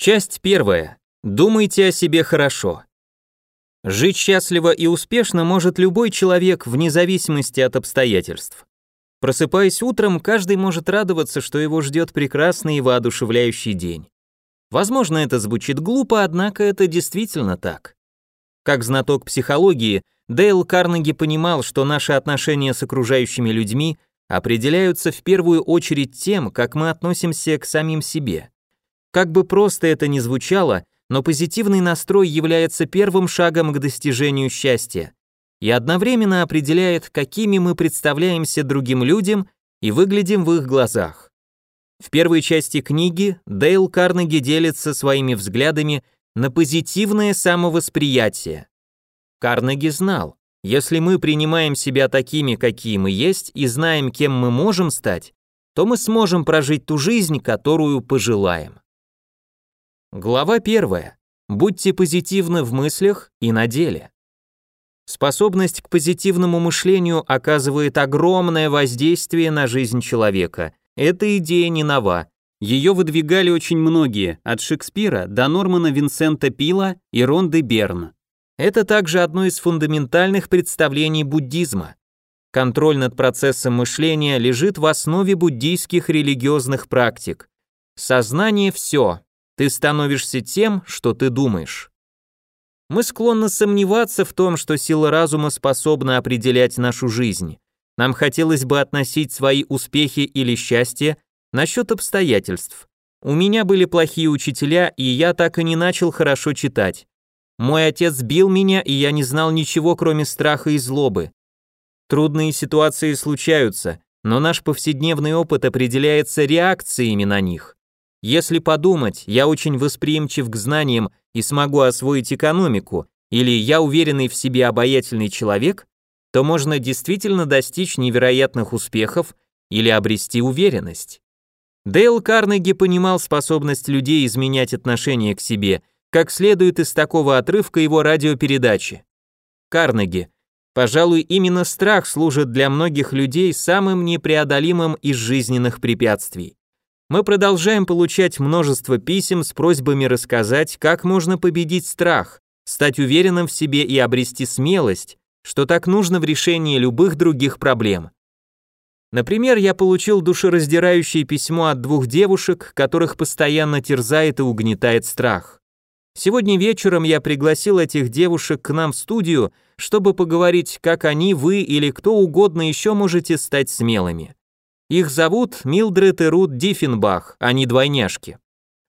Часть первая. Думайте о себе хорошо. Жить счастливо и успешно может любой человек вне зависимости от обстоятельств. Просыпаясь утром, каждый может радоваться, что его ждет прекрасный и воодушевляющий день. Возможно, это звучит глупо, однако это действительно так. Как знаток психологии, Дейл Карнеги понимал, что наши отношения с окружающими людьми определяются в первую очередь тем, как мы относимся к самим себе. Как бы просто это ни звучало, но позитивный настрой является первым шагом к достижению счастья и одновременно определяет, какими мы представляемся другим людям и выглядим в их глазах. В первой части книги Дейл Карнеги делится своими взглядами на позитивное самовосприятие. Карнеги знал, если мы принимаем себя такими, какие мы есть, и знаем, кем мы можем стать, то мы сможем прожить ту жизнь, которую пожелаем. Глава первая. Будьте позитивны в мыслях и на деле. Способность к позитивному мышлению оказывает огромное воздействие на жизнь человека. Эта идея не нова. Ее выдвигали очень многие, от Шекспира до Нормана Винсента Пила и Ронды Берн. Это также одно из фундаментальных представлений буддизма. Контроль над процессом мышления лежит в основе буддийских религиозных практик. Сознание – все. Ты становишься тем, что ты думаешь. Мы склонны сомневаться в том, что сила разума способна определять нашу жизнь. Нам хотелось бы относить свои успехи или счастье насчет обстоятельств. У меня были плохие учителя, и я так и не начал хорошо читать. Мой отец бил меня, и я не знал ничего, кроме страха и злобы. Трудные ситуации случаются, но наш повседневный опыт определяется реакциями на них. Если подумать, я очень восприимчив к знаниям и смогу освоить экономику, или я уверенный в себе обаятельный человек, то можно действительно достичь невероятных успехов или обрести уверенность. Дейл Карнеги понимал способность людей изменять отношение к себе, как следует из такого отрывка его радиопередачи. Карнеги. Пожалуй, именно страх служит для многих людей самым непреодолимым из жизненных препятствий. Мы продолжаем получать множество писем с просьбами рассказать, как можно победить страх, стать уверенным в себе и обрести смелость, что так нужно в решении любых других проблем. Например, я получил душераздирающее письмо от двух девушек, которых постоянно терзает и угнетает страх. Сегодня вечером я пригласил этих девушек к нам в студию, чтобы поговорить, как они, вы или кто угодно еще можете стать смелыми. Их зовут Милдред и Рут Диффенбах, они двойняшки.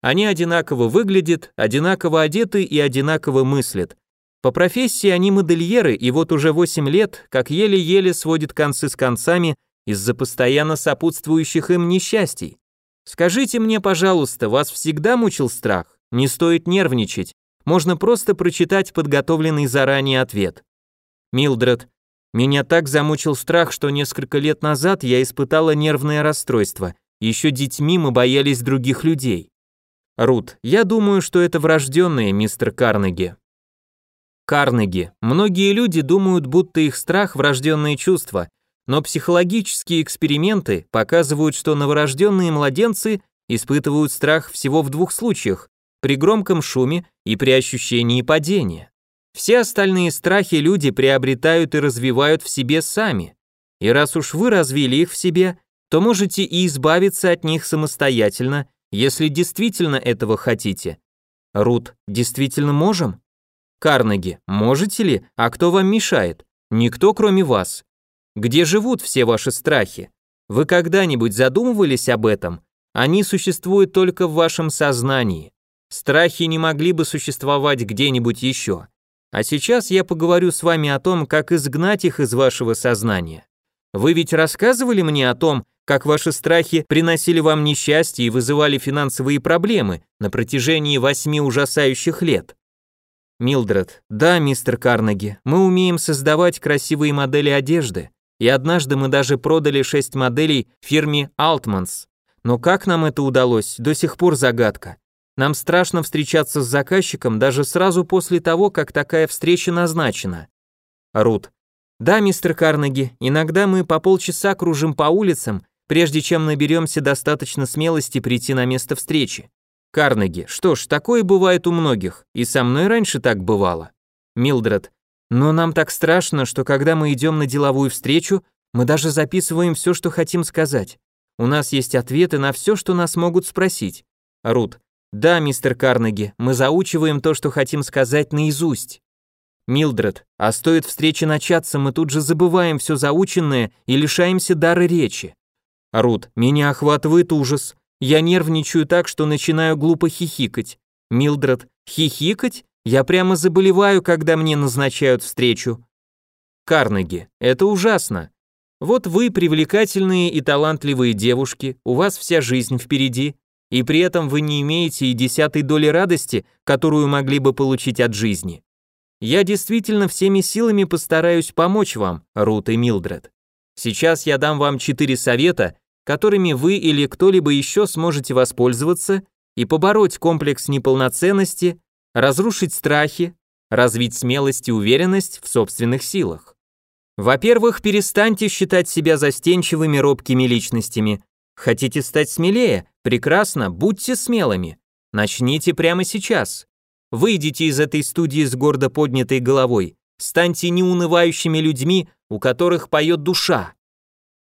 Они одинаково выглядят, одинаково одеты и одинаково мыслят. По профессии они модельеры, и вот уже 8 лет, как еле-еле сводят концы с концами из-за постоянно сопутствующих им несчастий. Скажите мне, пожалуйста, вас всегда мучил страх? Не стоит нервничать. Можно просто прочитать подготовленный заранее ответ. Милдред, меня так замучил страх, что несколько лет назад я испытала нервное расстройство. Еще детьми мы боялись других людей. Рут, я думаю, что это врожденное, мистер Карнеги. Карнеги. Многие люди думают, будто их страх – врожденное чувство, но психологические эксперименты показывают, что новорожденные младенцы испытывают страх всего в двух случаях – при громком шуме и при ощущении падения. Все остальные страхи люди приобретают и развивают в себе сами. И раз уж вы развили их в себе, то можете и избавиться от них самостоятельно, если действительно этого хотите. Рут, действительно можем? Карнеги, можете ли? А кто вам мешает? Никто, кроме вас. Где живут все ваши страхи? Вы когда-нибудь задумывались об этом? Они существуют только в вашем сознании. Страхи не могли бы существовать где-нибудь еще. А сейчас я поговорю с вами о том, как изгнать их из вашего сознания. Вы ведь рассказывали мне о том, как ваши страхи приносили вам несчастье и вызывали финансовые проблемы на протяжении восьми ужасающих лет. Милдред, да, мистер Карнеги, мы умеем создавать красивые модели одежды, и однажды мы даже продали шесть моделей фирме Altmans. Но как нам это удалось, до сих пор загадка. Нам страшно встречаться с заказчиком даже сразу после того, как такая встреча назначена. Рут. Да, мистер Карнеги, иногда мы по полчаса кружим по улицам, прежде чем наберемся достаточно смелости прийти на место встречи. Карнеги, что ж, такое бывает у многих, и со мной раньше так бывало. Милдред, но нам так страшно, что когда мы идем на деловую встречу, мы даже записываем все, что хотим сказать. У нас есть ответы на все, что нас могут спросить. Рут, да, мистер Карнеги, мы заучиваем то, что хотим сказать наизусть. Милдред, а стоит встрече начаться, мы тут же забываем все заученное и лишаемся дара речи. Рут, меня охватывает ужас. Я нервничаю так, что начинаю глупо хихикать. Милдред, хихикать? Я прямо заболеваю, когда мне назначают встречу. Карнеги, это ужасно. Вот вы привлекательные и талантливые девушки, у вас вся жизнь впереди, и при этом вы не имеете и десятой доли радости, которую могли бы получить от жизни. Я действительно всеми силами постараюсь помочь вам, Рут и Милдред. Сейчас я дам вам четыре совета, которыми вы или кто-либо еще сможете воспользоваться и побороть комплекс неполноценности, разрушить страхи, развить смелость и уверенность в собственных силах. Во-первых, перестаньте считать себя застенчивыми робкими личностями. Хотите стать смелее? Прекрасно, будьте смелыми. Начните прямо сейчас. Выйдите из этой студии с гордо поднятой головой. Станьте неунывающими людьми, у которых поет душа.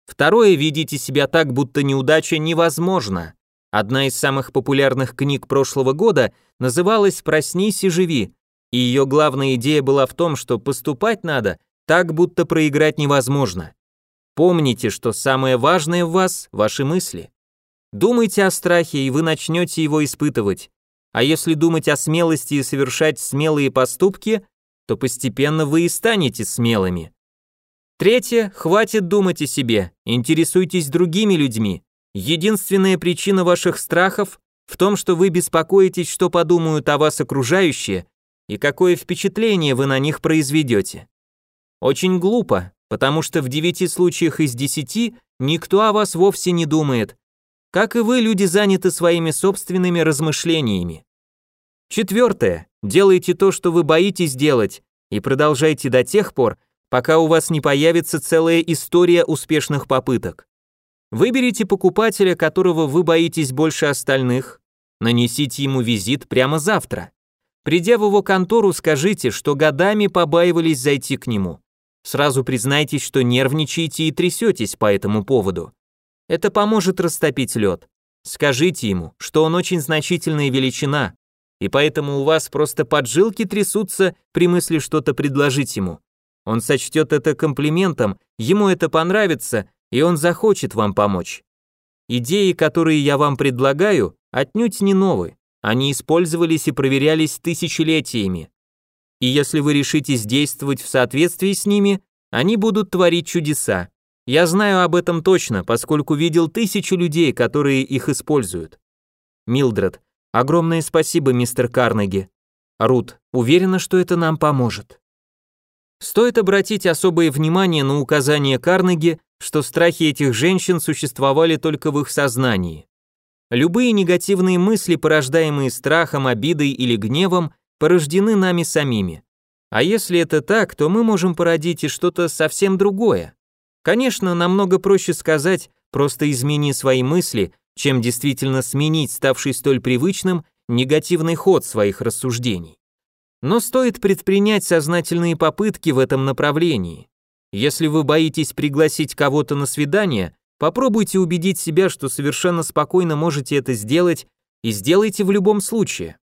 Второе, ведите себя так, будто неудача невозможна. Одна из самых популярных книг прошлого года называлась «Проснись и живи», и ее главная идея была в том, что поступать надо так, будто проиграть невозможно. Помните, что самое важное в вас – ваши мысли. Думайте о страхе, и вы начнете его испытывать. А если думать о смелости и совершать смелые поступки, то постепенно вы и станете смелыми. Третье, хватит думать о себе, интересуйтесь другими людьми. Единственная причина ваших страхов в том, что вы беспокоитесь, что подумают о вас окружающие и какое впечатление вы на них произведете. Очень глупо, потому что в девяти случаях из десяти никто о вас вовсе не думает. Как и вы, люди заняты своими собственными размышлениями. Четвертое. Делайте то, что вы боитесь делать, и продолжайте до тех пор, пока у вас не появится целая история успешных попыток. Выберите покупателя, которого вы боитесь больше остальных, нанесите ему визит прямо завтра. Придя в его контору, скажите, что годами побаивались зайти к нему. Сразу признайтесь, что нервничаете и трясетесь по этому поводу. Это поможет растопить лед. Скажите ему, что он очень значительная величина, и поэтому у вас просто поджилки трясутся при мысли что-то предложить ему. Он сочтет это комплиментом, ему это понравится, и он захочет вам помочь. Идеи, которые я вам предлагаю, отнюдь не новые. Они использовались и проверялись тысячелетиями. И если вы решитесь действовать в соответствии с ними, они будут творить чудеса. Я знаю об этом точно, поскольку видел тысячи людей, которые их используют. Милдред, Огромное спасибо, мистер Карнеги. Рут, уверена, что это нам поможет. Стоит обратить особое внимание на указание Карнеги, что страхи этих женщин существовали только в их сознании. Любые негативные мысли, порождаемые страхом, обидой или гневом, порождены нами самими. А если это так, то мы можем породить и что-то совсем другое. Конечно, намного проще сказать «просто измени свои мысли», чем действительно сменить ставший столь привычным негативный ход своих рассуждений. Но стоит предпринять сознательные попытки в этом направлении. Если вы боитесь пригласить кого-то на свидание, попробуйте убедить себя, что совершенно спокойно можете это сделать, и сделайте в любом случае.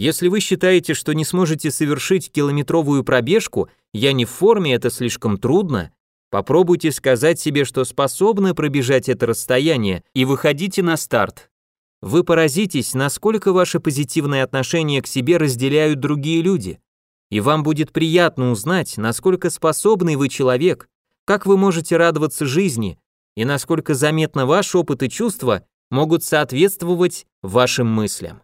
Если вы считаете, что не сможете совершить километровую пробежку, я не в форме, это слишком трудно, Попробуйте сказать себе, что способны пробежать это расстояние, и выходите на старт. Вы поразитесь, насколько ваше позитивное отношение к себе разделяют другие люди. И вам будет приятно узнать, насколько способный вы человек, как вы можете радоваться жизни, и насколько заметно ваш опыт и чувства могут соответствовать вашим мыслям.